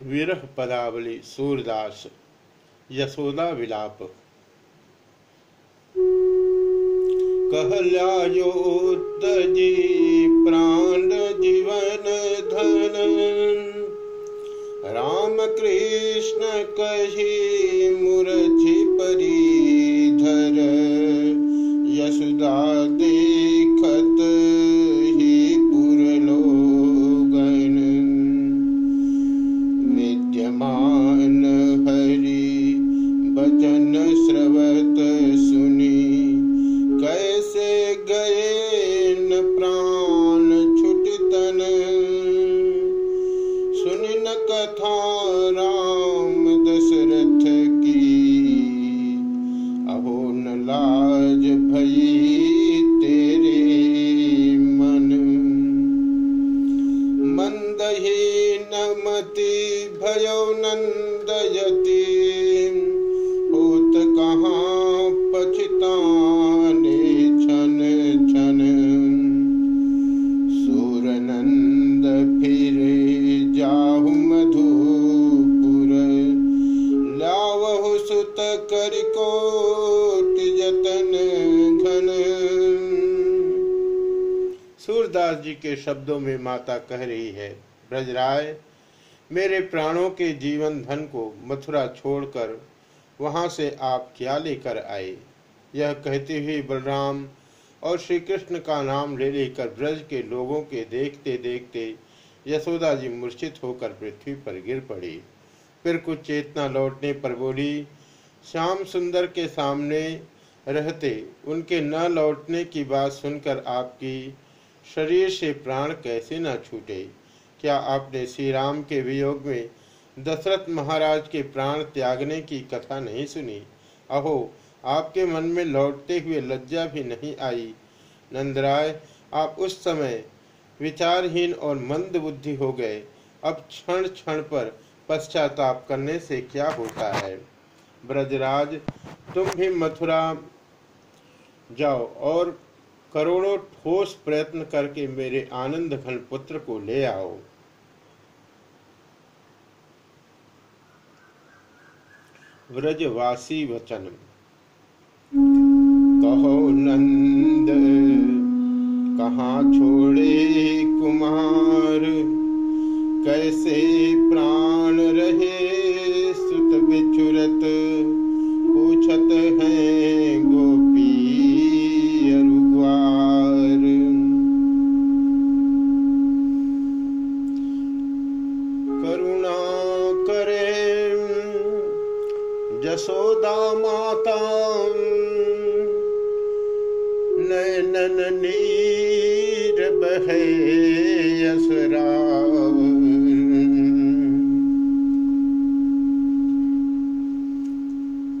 विरह पदावली सूरदास यशोदा विलाप कहल्यायोत्तजी प्राण जीवन धन राम कृष्ण कही मुरझि परिधर सूरदास जी के शब्दों में माता कह रही है, ब्रजराय, मेरे प्राणों के जीवन धन को मथुरा छोड़कर वहाँ से आप क्या लेकर आए? यह कहते हुए बलराम और श्री कृष्ण का नाम ले लेकर ब्रज के लोगों के देखते देखते यशोदा जी मूर्छित होकर पृथ्वी पर गिर पड़ी। फिर कुछ चेतना लौटने पर बोली, श्याम सुंदर के सामने रहते, उनके न लौटने की बात सुनकर आपकी शरीर से प्राण कैसे न छूटे? क्या आपने श्री राम के वियोग में दशरथ महाराज के प्राण त्यागने की कथा नहीं सुनी? अहो, आपके मन में लौटते हुए लज्जा भी नहीं आई। नंदराय, आप उस समय विचारहीन और मंद बुद्धि हो गए। अब क्षण क्षण पर पश्चाताप करने से क्या होता है? ब्रजराज, तुम भी मथुरा जाओ और करोड़ों ठोस प्रयत्न करके मेरे आनंद घन पुत्र को ले आओ। व्रजवासी वचन। कहो नंद, कहाँ छोड़े कुमार? कैसे प्राण रहे सुत बिछुरत? पूछत हैं गोपी यसरा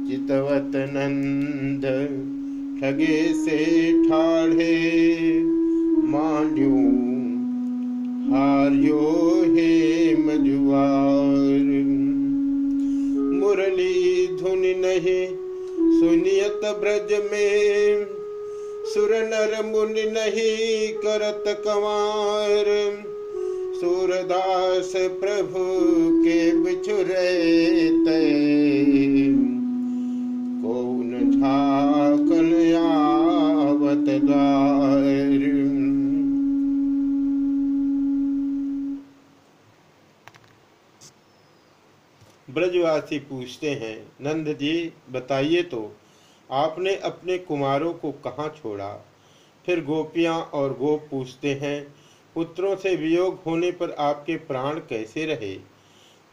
चितवत नंद ठगे से ठाढ़े मान्यो हार्यो हे मजुआर। मुरली धुन नहीं सुनियत ब्रज में। सुर नर मुनि नहीं करत कंवार। सूरदास प्रभु के बिछुरे कौन आवत द्वार ब्रजवासी पूछते हैं, नंद जी, बताइए तो आपने अपने कुमारों को कहाँ छोड़ा? फिर गोपियाँ और गोप पूछते हैं, पुत्रों से वियोग होने पर आपके प्राण कैसे रहे?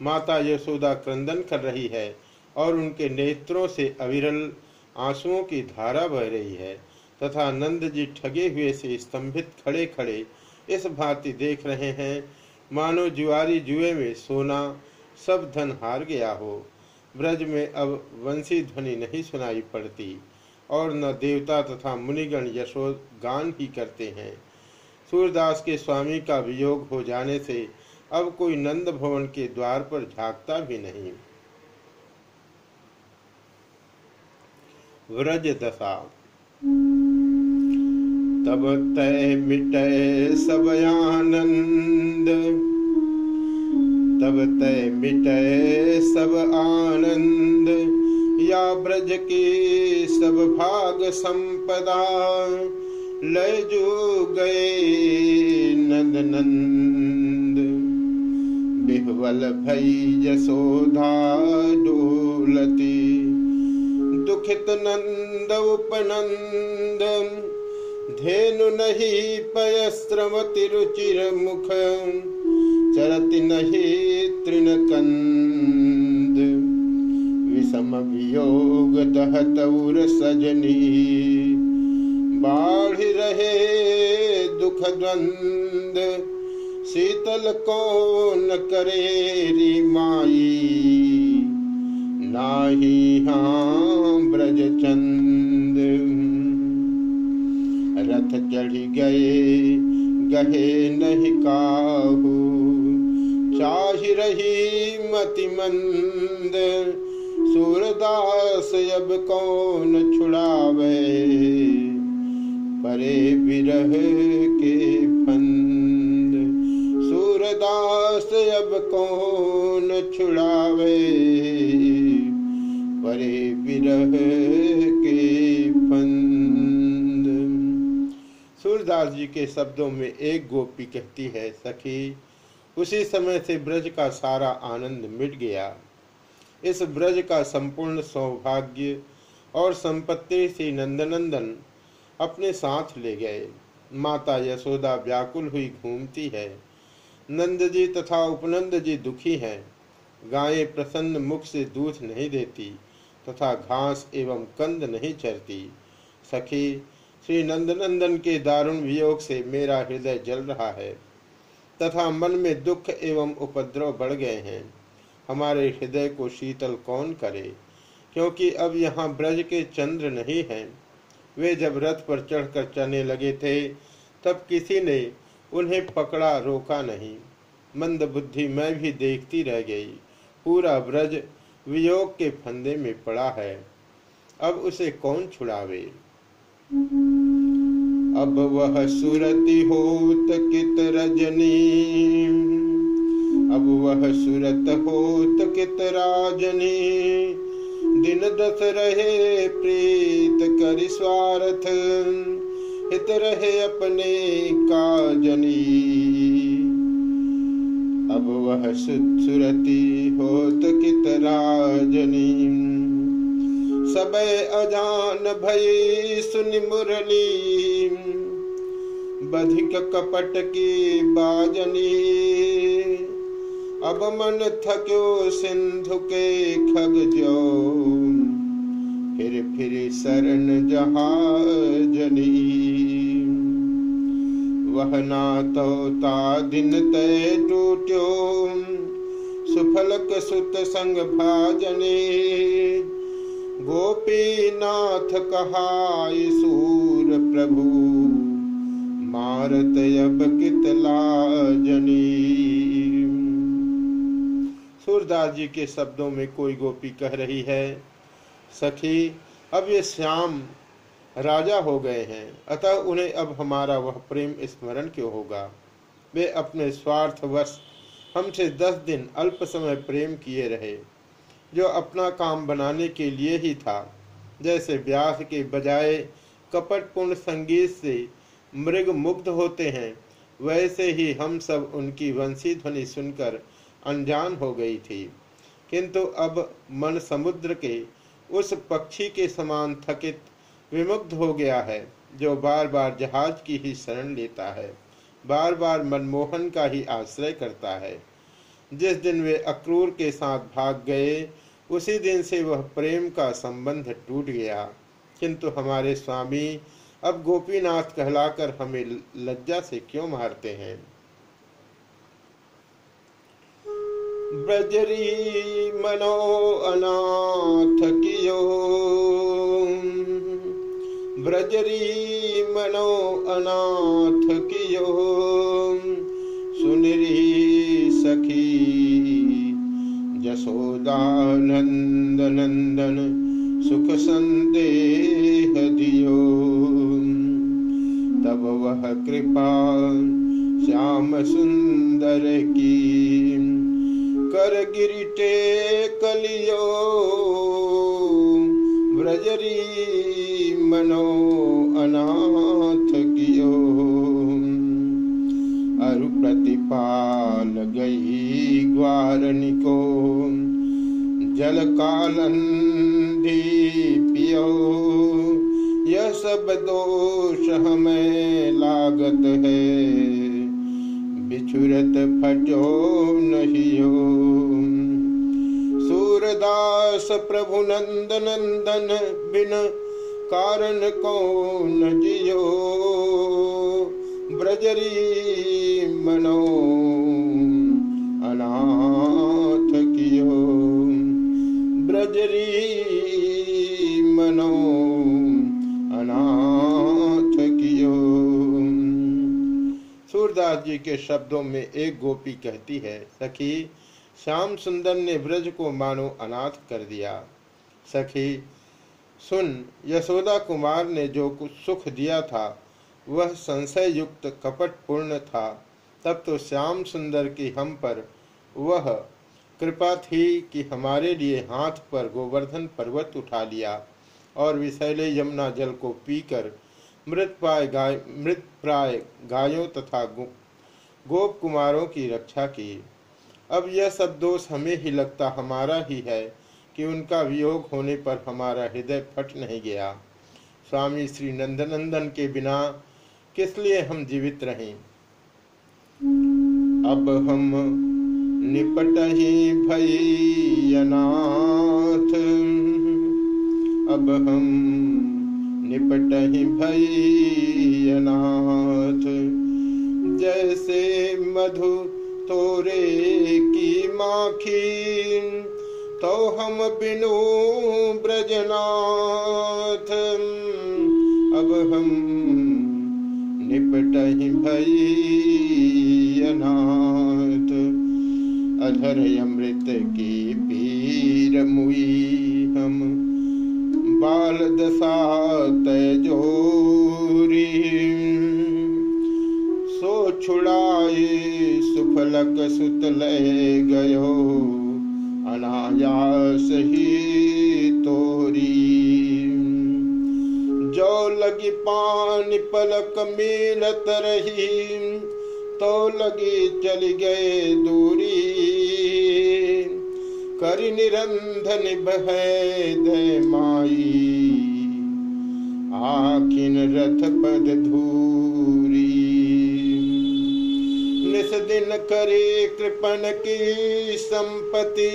माता यशोदा क्रंदन कर रही है और उनके नेत्रों से अविरल आंसुओं की धारा बह रही है तथा नंद जी ठगे हुए से स्तंभित खड़े खड़े इस भांति देख रहे हैं, मानो जुआरी जुए में सोना, सब धन हार गया हो। ब्रज में अब वंशी ध्वनि नहीं सुनाई पड़ती और न देवता तथा मुनिगण यशोद गान ही करते हैं। सूरदास के स्वामी का वियोग हो जाने से अब कोई नंद भवन के द्वार पर झांकता भी नहीं। व्रज दशा। तब तय मिटय सब आनंद। तब तय मिटे सब आनंद। या ब्रज की सब भाग संपदा। लय जो गए नंद नंद। बिहवल भई यशोधा डोलती। दुखित नंद उपनंद धेनु नहीं पयस्रवति रुचिर मुख चरति नहीं तृणकंद विषम वियोग दहत उर सजनी बाढ़ रहे दुख द्वंद शीतल कौन करे री माई नाही हाँ ब्रज चंद रथ चढ़ गए गहे नहीं चाह रही मति मंद सूरदास अब कौन छुड़ावे? परे विरह के फंद। सूरदास अब कौन छुड़ावे? परे विरह के फंद। सूरदास जी के शब्दों में एक गोपी कहती है, सखी उसी समय से ब्रज का सारा आनंद मिट गया। इस ब्रज का संपूर्ण सौभाग्य और संपत्ति से नंदनंदन अपने साथ ले गए। माता यशोदा व्याकुल हुई घूमती है। नंद जी तथा उपनंद जी दुखी हैं। गायें प्रसन्न मुख से दूध नहीं देती तथा घास एवं कंद नहीं चरती। सखी, श्री नंदनंदन के दारुण वियोग से मेरा हृदय जल रहा है। तथा मन में दुख एवं उपद्रव बढ़ गए हैं। हमारे हृदय को शीतल कौन करे? क्योंकि अब यहाँ ब्रज के चंद्र नहीं हैं। वे जब रथ पर चढ़कर चलने लगे थे, तब किसी ने उन्हें पकड़ा रोका नहीं। मंद बुद्धि मैं भी देखती रह गई। पूरा ब्रज वियोग के फंदे में पड़ा है। अब उसे कौन छुड़ावे? अब वह सुरति होत कित रजनी। अब वह सुरत होत कित राजनी। दिन दस रहे प्रीत कर स्वार्थ, हित रहे अपने काजनी। अब वह सुरती होत कित राजनी। सब अजान भई सुन मुरली। बधिक कपट की बाजनी। अब मन थक्यो सिंधु के खग जो फिर फिर शरण जहाजनी। वह ना तो ता दिन तय टूट्यो। सुफलक सुत संग भाजने। गोपीनाथ कहाय सूर प्रभु, मारत अब कितला जनी सूरदास जी के शब्दों में कोई गोपी कह रही है, सखी, अब ये श्याम राजा हो गए हैं, अतः उन्हें अब हमारा वह प्रेम स्मरण क्यों होगा? वे अपने स्वार्थवश हमसे दस दिन अल्प समय प्रेम किए रहे। जो अपना काम बनाने के लिए ही था। जैसे व्यास के बजाय कपटपूर्ण संगीत से मृग मुग्ध होते हैं, वैसे ही हम सब उनकी वंशी ध्वनि सुनकर अनजान हो गई थी। किंतु अब मन समुद्र के उस पक्षी के समान थकित, विमुग्ध हो गया है, जो बार बार जहाज़ की ही शरण लेता है बार बार मनमोहन का ही आश्रय करता है। जिस दिन वे अक्रूर के साथ भाग गए उसी दिन से वह प्रेम का संबंध टूट गया। किंतु हमारे स्वामी अब गोपीनाथ कहलाकर हमें लज्जा से क्यों मारते हैं? ब्रजरी मनो अनाथ कियो। ब्रजरी मनो अनाथ कियो। यशोदानंद नंदन सुख संदेह दियो तब वह कृपा श्याम सुंदर की। कर गिरिटे कलियो ब्रजरी मनो अनाथ कियो। अरु प्रतिपाल गई ग्वारनी को जल कालंदी पियो यह सब दोष हमें लागत है। बिछुरत फटो नहीं हो सूरदास प्रभु नंद नंदन बिन कारण कौन जियो। ब्रजरी मनो। कियो ब्रजरी मनो अनाथ कियो। सूरदास जी के शब्दों में एक गोपी कहती है, सखी, श्याम सुंदर ने ब्रज को मानो अनाथ कर दिया। सखी, सुन, यशोदा कुमार ने जो कुछ सुख दिया था, वह संशय युक्त कपट पूर्ण था। तब तो श्याम सुंदर की हम पर वह कृपा थी कि हमारे लिए हाथ पर गोवर्धन पर्वत उठा लिया और विषैले यमुना जल को पीकर मृत प्राय गाय, मृत प्राय गायों तथा गोप कुमारों की रक्षा की। अब यह सब दोष हमें ही लगता हमारा ही है कि उनका वियोग होने पर हमारा हृदय फट नहीं गया। स्वामी श्री नंदनंदन के बिना किस लिए हम जीवित रहें? अब हम निपट ही भैयनाथ। अब हम निपट ही भैयनाथ। जैसे मधु तोरे की माखी तो हम बिनु ब्रजनाथ। अब हम निपट ही भैयनाथ। अधर अमृत की पीर मुई हम बाल दशा तजोरी सो छुड़ाए सुफलक सुत ले गयो अनायास ही तोरी जो लगी पानी पलक मिलत रही तो लगी चली गए दूरी। कर निरंधन बह दे माई। आखिन रथ पद धूरी। निस दिन करे कृपन की संपत्ति,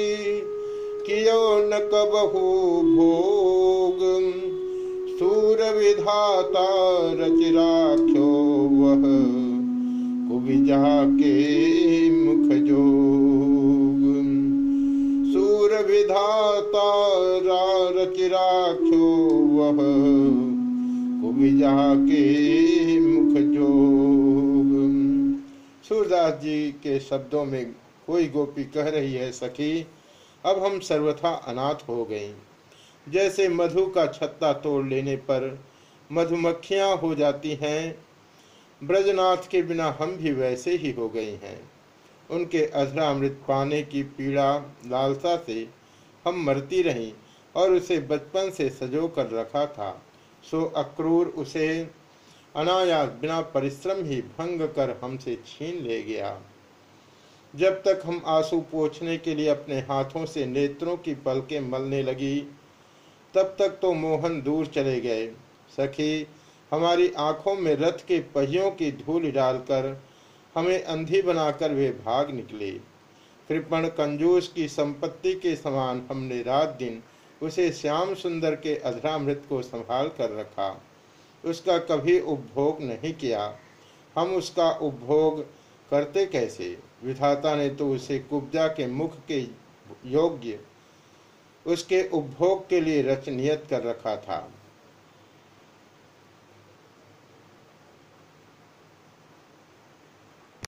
कियो न कबहू भोग। सूर विधाता रच राख्यो वह कुबिजा के मुख जोग। विधाता रच वह। कुबिजा के मुख जोग। सूरदास जी के शब्दों में कोई गोपी कह रही है, सखी, अब हम सर्वथा अनाथ हो गए जैसे मधु का छत्ता तोड़ लेने पर मधुमक्खियाँ हो जाती हैं, ब्रजनाथ के बिना हम भी वैसे ही हो गए हैं। उनके अधरामृत पाने की पीड़ा लालसा से हम मरती रहीं और उसे बचपन से सजो कर रखा था, सो अक्रूर उसे अनायास बिना परिश्रम ही भंग कर हमसे छीन ले गया। जब तक हम आँसू पोछने के लिए अपने हाथों से नेत्रों की पलकें मलने लगी, तब तक तो मोहन दूर चले गए। सखी, हमारी आँखों में रथ के पहियों की धूल डालकर हमें अंधी बनाकर वे भाग निकले। कृपण कंजूस की संपत्ति के समान हमने रात दिन उसे श्याम सुंदर के अधरामृत को संभाल कर रखा। उसका कभी उपभोग नहीं किया। हम उसका उपभोग करते कैसे? विधाता ने तो उसे कुब्जा के मुख के योग्य उसके उपभोग के लिए रचनियत कर रखा था।